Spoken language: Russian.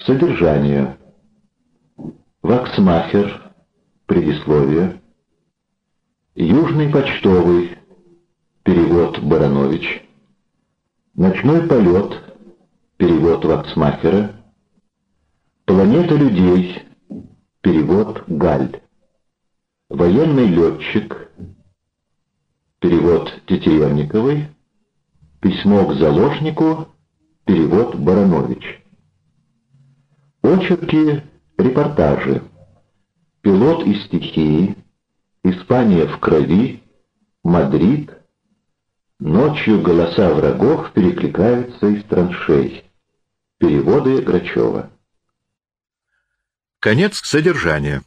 Содержание. Ваксмахер. Предисловие. Южный почтовый. Перевод Баранович. Ночной полет. Перевод Ваксмахера. Планета людей. Перевод Галь. Военный летчик. Перевод Тетеревниковой. Письмо к заложнику. Перевод Баранович. Очерки, репортажи. Пилот из стихии. Испания в крови. Мадрид. Ночью голоса врагов перекликаются из траншей. Переводы Грачева. Конец содержания.